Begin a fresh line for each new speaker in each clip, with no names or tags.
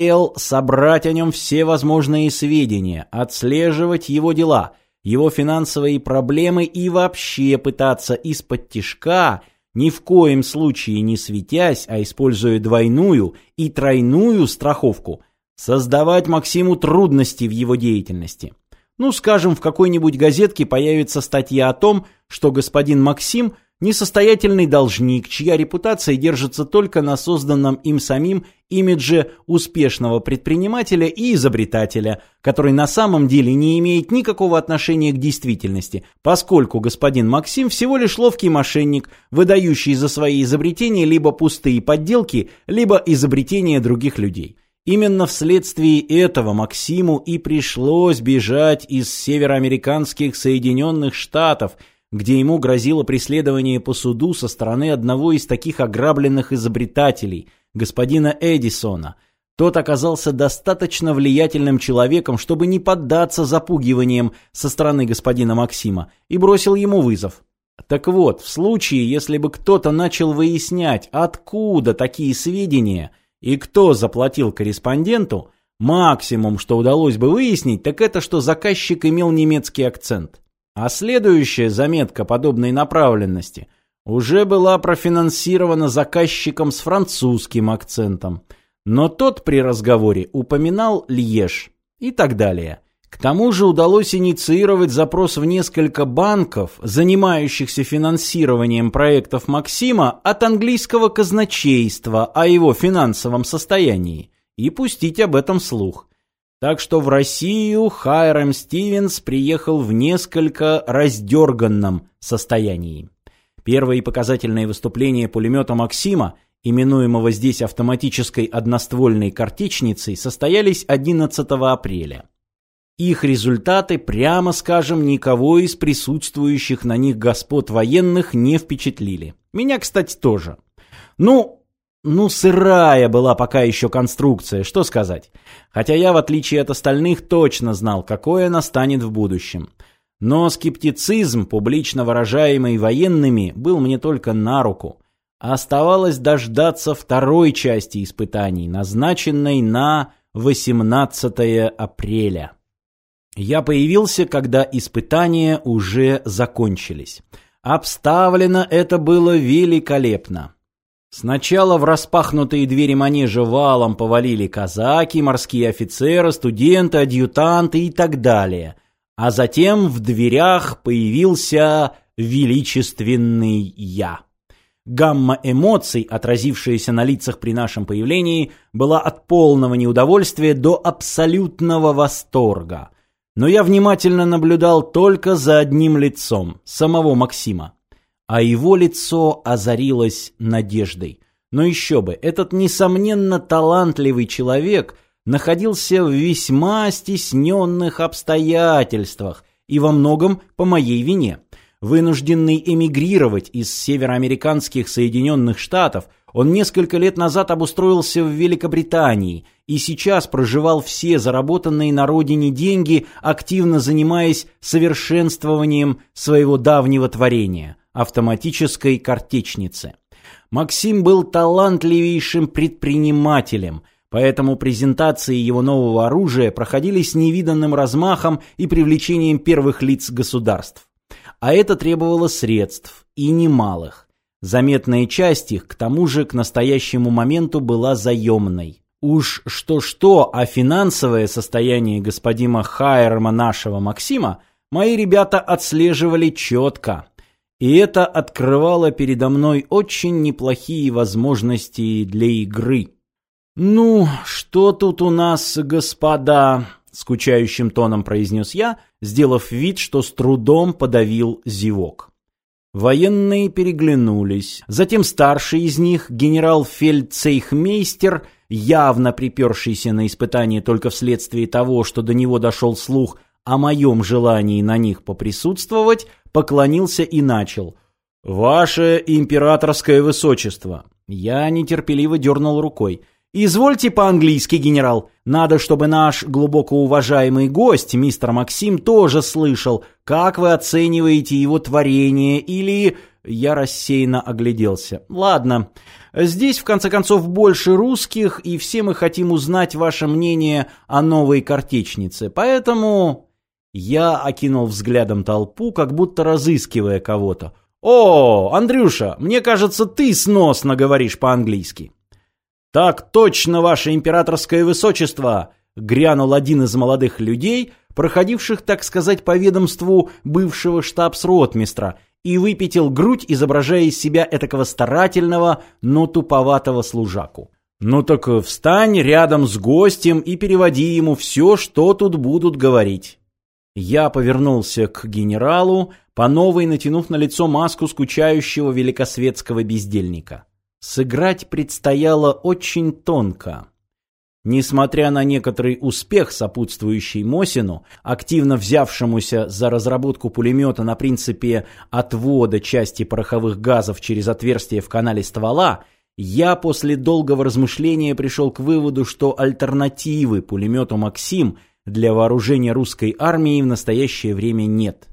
Л. собрать о нем все возможные сведения, отслеживать его дела, его финансовые проблемы и вообще пытаться из-под тишка, ни в коем случае не светясь, а используя двойную и тройную страховку, создавать Максиму трудности в его деятельности. Ну, скажем, в какой-нибудь газетке появится статья о том, что господин Максим – несостоятельный должник, чья репутация держится только на созданном им самим имидже успешного предпринимателя и изобретателя, который на самом деле не имеет никакого отношения к действительности, поскольку господин Максим всего лишь ловкий мошенник, выдающий за свои изобретения либо пустые подделки, либо изобретения других людей. Именно вследствие этого Максиму и пришлось бежать из североамериканских Соединенных Штатов, где ему грозило преследование по суду со стороны одного из таких ограбленных изобретателей, господина Эдисона. Тот оказался достаточно влиятельным человеком, чтобы не поддаться запугиваниям со стороны господина Максима, и бросил ему вызов. Так вот, в случае, если бы кто-то начал выяснять, откуда такие сведения – и кто заплатил корреспонденту, максимум, что удалось бы выяснить, так это, что заказчик имел немецкий акцент. А следующая заметка подобной направленности уже была профинансирована заказчиком с французским акцентом, но тот при разговоре упоминал Льеж и так далее – к тому же удалось инициировать запрос в несколько банков, занимающихся финансированием проектов Максима, от английского казначейства о его финансовом состоянии, и пустить об этом слух. Так что в Россию Хайрам Стивенс приехал в несколько раздерганном состоянии. Первые показательные выступления пулемета Максима, именуемого здесь автоматической одноствольной картечницей, состоялись 11 апреля. Их результаты, прямо скажем, никого из присутствующих на них господ военных не впечатлили. Меня, кстати, тоже. Ну, ну, сырая была пока еще конструкция, что сказать. Хотя я, в отличие от остальных, точно знал, какое она станет в будущем. Но скептицизм, публично выражаемый военными, был мне только на руку. Оставалось дождаться второй части испытаний, назначенной на 18 апреля. Я появился, когда испытания уже закончились. Обставлено это было великолепно. Сначала в распахнутые двери манежа валом повалили казаки, морские офицеры, студенты, адъютанты и так далее. А затем в дверях появился величественный я. Гамма эмоций, отразившаяся на лицах при нашем появлении, была от полного неудовольствия до абсолютного восторга – но я внимательно наблюдал только за одним лицом, самого Максима. А его лицо озарилось надеждой. Но еще бы, этот несомненно талантливый человек находился в весьма стесненных обстоятельствах и во многом по моей вине. Вынужденный эмигрировать из североамериканских Соединенных Штатов, он несколько лет назад обустроился в Великобритании и сейчас проживал все заработанные на родине деньги, активно занимаясь совершенствованием своего давнего творения – автоматической картечницы. Максим был талантливейшим предпринимателем, поэтому презентации его нового оружия проходили с невиданным размахом и привлечением первых лиц государств. А это требовало средств, и немалых. Заметная часть их, к тому же, к настоящему моменту была заемной. Уж что-что, а финансовое состояние господина Хайерма нашего Максима мои ребята отслеживали четко. И это открывало передо мной очень неплохие возможности для игры. «Ну, что тут у нас, господа?» — скучающим тоном произнес я, сделав вид, что с трудом подавил зевок. Военные переглянулись. Затем старший из них, генерал-фельдцейхмейстер, явно припершийся на испытание только вследствие того, что до него дошел слух о моем желании на них поприсутствовать, поклонился и начал. «Ваше императорское высочество!» Я нетерпеливо дернул рукой. «Извольте по-английски, генерал. Надо, чтобы наш глубоко уважаемый гость, мистер Максим, тоже слышал, как вы оцениваете его творение или Я рассеянно огляделся. Ладно, здесь в конце концов больше русских, и все мы хотим узнать ваше мнение о новой картечнице. Поэтому... Я окинул взглядом толпу, как будто разыскивая кого-то. «О, Андрюша, мне кажется, ты сносно говоришь по-английски». «Так точно, ваше императорское высочество!» — грянул один из молодых людей, проходивших, так сказать, по ведомству бывшего штабс-ротмистра, и выпятил грудь, изображая из себя этакого старательного, но туповатого служаку. «Ну так встань рядом с гостем и переводи ему все, что тут будут говорить». Я повернулся к генералу, по новой натянув на лицо маску скучающего великосветского бездельника. Сыграть предстояло очень тонко. Несмотря на некоторый успех, сопутствующий Мосину, активно взявшемуся за разработку пулемета на принципе отвода части пороховых газов через отверстие в канале ствола, я после долгого размышления пришел к выводу, что альтернативы пулемету «Максим» для вооружения русской армии в настоящее время нет.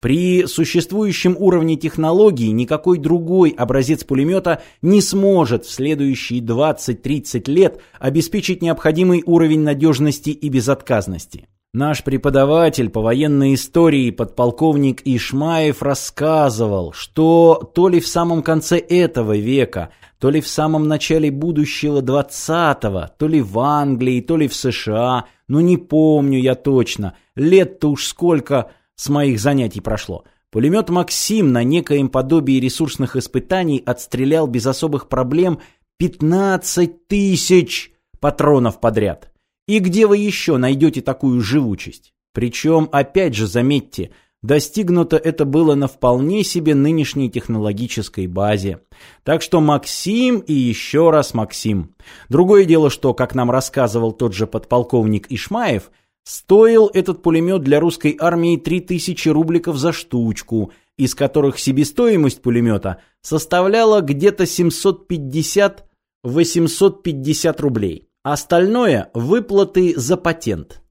При существующем уровне технологий никакой другой образец пулемета не сможет в следующие 20-30 лет обеспечить необходимый уровень надежности и безотказности. Наш преподаватель по военной истории подполковник Ишмаев рассказывал, что то ли в самом конце этого века, то ли в самом начале будущего 20-го, то ли в Англии, то ли в США, ну не помню я точно, лет-то уж сколько с моих занятий прошло. Пулемет «Максим» на некоем подобии ресурсных испытаний отстрелял без особых проблем 15 тысяч патронов подряд. И где вы еще найдете такую живучесть? Причем, опять же, заметьте, достигнуто это было на вполне себе нынешней технологической базе. Так что Максим и еще раз Максим. Другое дело, что, как нам рассказывал тот же подполковник Ишмаев – Стоил этот пулемет для русской армии 3000 рубликов за штучку, из которых себестоимость пулемета составляла где-то 750-850 рублей. Остальное – выплаты за патент.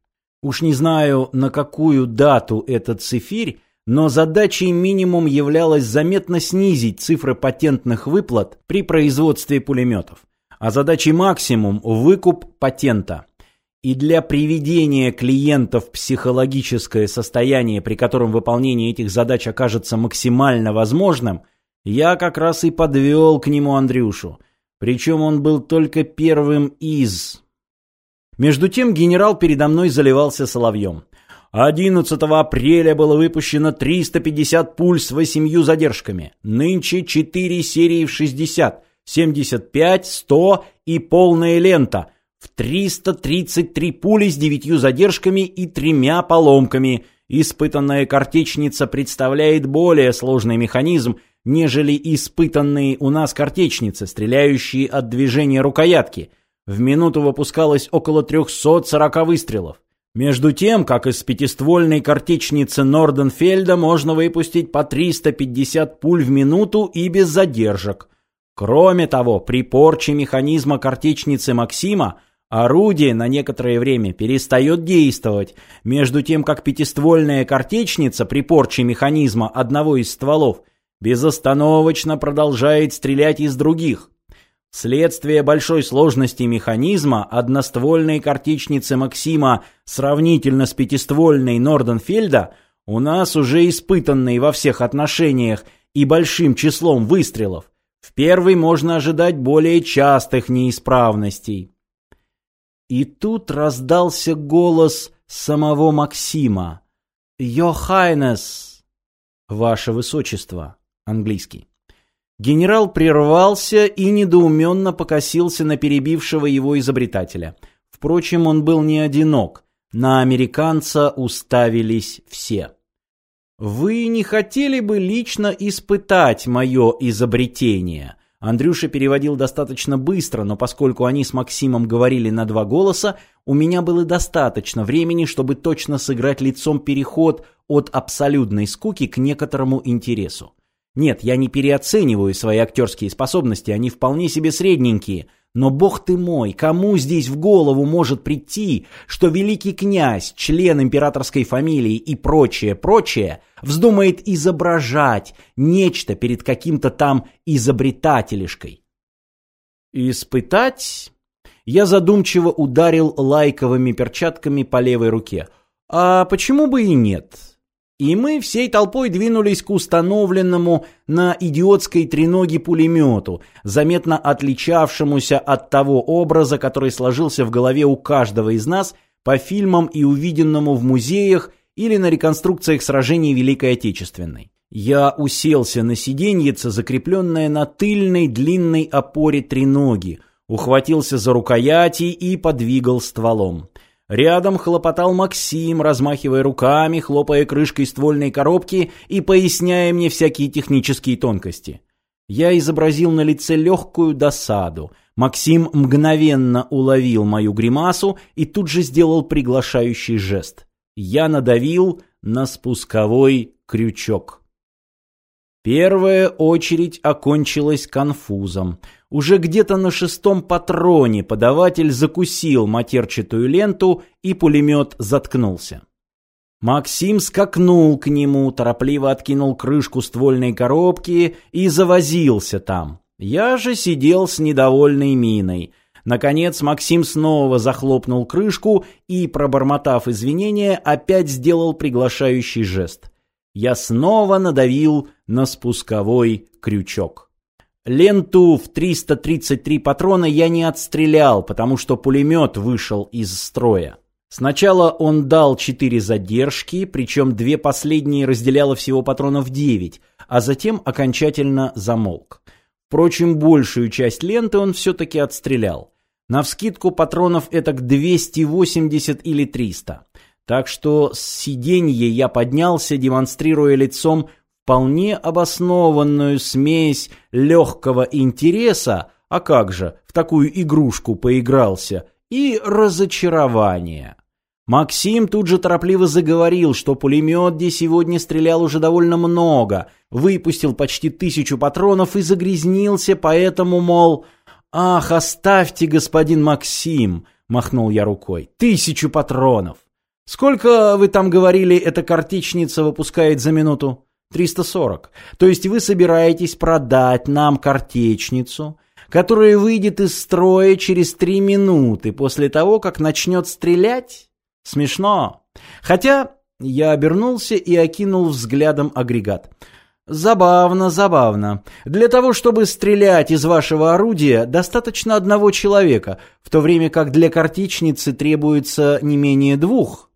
Уж не знаю, на какую дату этот цифирь, но задачей минимум являлось заметно снизить цифры патентных выплат при производстве пулеметов, а задачей максимум – выкуп патента – и для приведения клиента в психологическое состояние, при котором выполнение этих задач окажется максимально возможным, я как раз и подвел к нему Андрюшу. Причем он был только первым из... Между тем генерал передо мной заливался соловьем. 11 апреля было выпущено 350 пуль с восемью задержками. Нынче 4 серии в 60, 75, 100 и полная лента – в 333 пули с девятью задержками и тремя поломками. Испытанная картечница представляет более сложный механизм, нежели испытанные у нас картечницы, стреляющие от движения рукоятки. В минуту выпускалось около 340 выстрелов. Между тем, как из пятиствольной картечницы Норденфельда можно выпустить по 350 пуль в минуту и без задержек. Кроме того, при порче механизма картечницы Максима орудие на некоторое время перестает действовать, между тем как пятиствольная картечница при порче механизма одного из стволов безостановочно продолжает стрелять из других. Вследствие большой сложности механизма одноствольной картечницы Максима сравнительно с пятиствольной Норденфельда у нас уже испытанной во всех отношениях и большим числом выстрелов, в первый можно ожидать более частых неисправностей. И тут раздался голос самого Максима. «Йохайнес!» «Ваше Высочество!» Английский. Генерал прервался и недоуменно покосился на перебившего его изобретателя. Впрочем, он был не одинок. На американца уставились все. «Вы не хотели бы лично испытать мое изобретение?» Андрюша переводил достаточно быстро, но поскольку они с Максимом говорили на два голоса, у меня было достаточно времени, чтобы точно сыграть лицом переход от абсолютной скуки к некоторому интересу. Нет, я не переоцениваю свои актерские способности, они вполне себе средненькие, Но, бог ты мой, кому здесь в голову может прийти, что великий князь, член императорской фамилии и прочее, прочее, вздумает изображать нечто перед каким-то там изобретателишкой? Испытать? Я задумчиво ударил лайковыми перчатками по левой руке. А почему бы и нет? И мы всей толпой двинулись к установленному на идиотской треноге пулемету, заметно отличавшемуся от того образа, который сложился в голове у каждого из нас по фильмам и увиденному в музеях или на реконструкциях сражений Великой Отечественной. Я уселся на сиденьице, закрепленное на тыльной длинной опоре треноги, ухватился за рукояти и подвигал стволом. Рядом хлопотал Максим, размахивая руками, хлопая крышкой ствольной коробки и поясняя мне всякие технические тонкости. Я изобразил на лице легкую досаду. Максим мгновенно уловил мою гримасу и тут же сделал приглашающий жест. Я надавил на спусковой крючок. Первая очередь окончилась конфузом. Уже где-то на шестом патроне подаватель закусил матерчатую ленту, и пулемет заткнулся. Максим скакнул к нему, торопливо откинул крышку ствольной коробки и завозился там. Я же сидел с недовольной миной. Наконец Максим снова захлопнул крышку и, пробормотав извинения, опять сделал приглашающий жест я снова надавил на спусковой крючок. Ленту в 333 патрона я не отстрелял, потому что пулемет вышел из строя. Сначала он дал 4 задержки, причем две последние разделяло всего патронов 9, а затем окончательно замолк. Впрочем, большую часть ленты он все-таки отстрелял. Навскидку патронов это к 280 или 300. Так что с сиденья я поднялся, демонстрируя лицом вполне обоснованную смесь легкого интереса, а как же, в такую игрушку поигрался, и разочарования. Максим тут же торопливо заговорил, что пулемет где сегодня стрелял уже довольно много, выпустил почти тысячу патронов и загрязнился, поэтому, мол, «Ах, оставьте, господин Максим!» — махнул я рукой. «Тысячу патронов!» Сколько, вы там говорили, эта картечница выпускает за минуту? 340. То есть вы собираетесь продать нам картечницу, которая выйдет из строя через три минуты после того, как начнет стрелять? Смешно. Хотя я обернулся и окинул взглядом агрегат. Забавно, забавно. Для того, чтобы стрелять из вашего орудия, достаточно одного человека, в то время как для картечницы требуется не менее двух.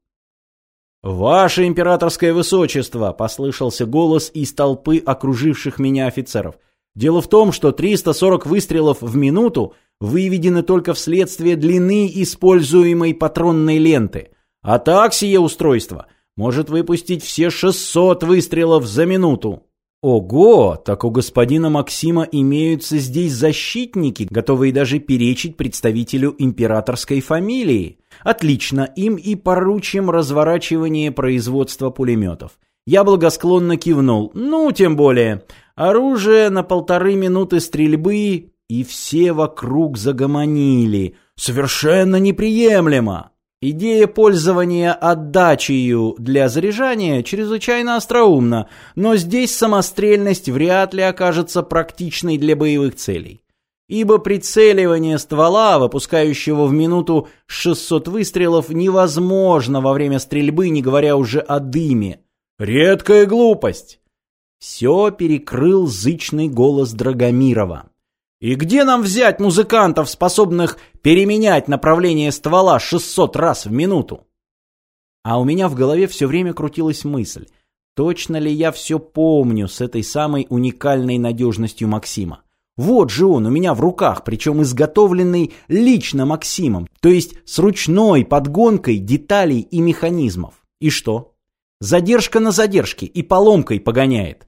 «Ваше императорское высочество!» – послышался голос из толпы окруживших меня офицеров. «Дело в том, что 340 выстрелов в минуту выведены только вследствие длины используемой патронной ленты. А так сие устройство может выпустить все 600 выстрелов за минуту». Ого, так у господина Максима имеются здесь защитники, готовые даже перечить представителю императорской фамилии. Отлично, им и поручим разворачивание производства пулеметов. Я благосклонно кивнул. Ну, тем более. Оружие на полторы минуты стрельбы, и все вокруг загомонили. Совершенно неприемлемо. Идея пользования отдачею для заряжания чрезвычайно остроумна, но здесь самострельность вряд ли окажется практичной для боевых целей. Ибо прицеливание ствола, выпускающего в минуту 600 выстрелов, невозможно во время стрельбы, не говоря уже о дыме. Редкая глупость. Все перекрыл зычный голос Драгомирова. И где нам взять музыкантов, способных переменять направление ствола 600 раз в минуту? А у меня в голове все время крутилась мысль, точно ли я все помню с этой самой уникальной надежностью Максима. Вот же он у меня в руках, причем изготовленный лично Максимом, то есть с ручной подгонкой деталей и механизмов. И что? Задержка на задержке и поломкой погоняет.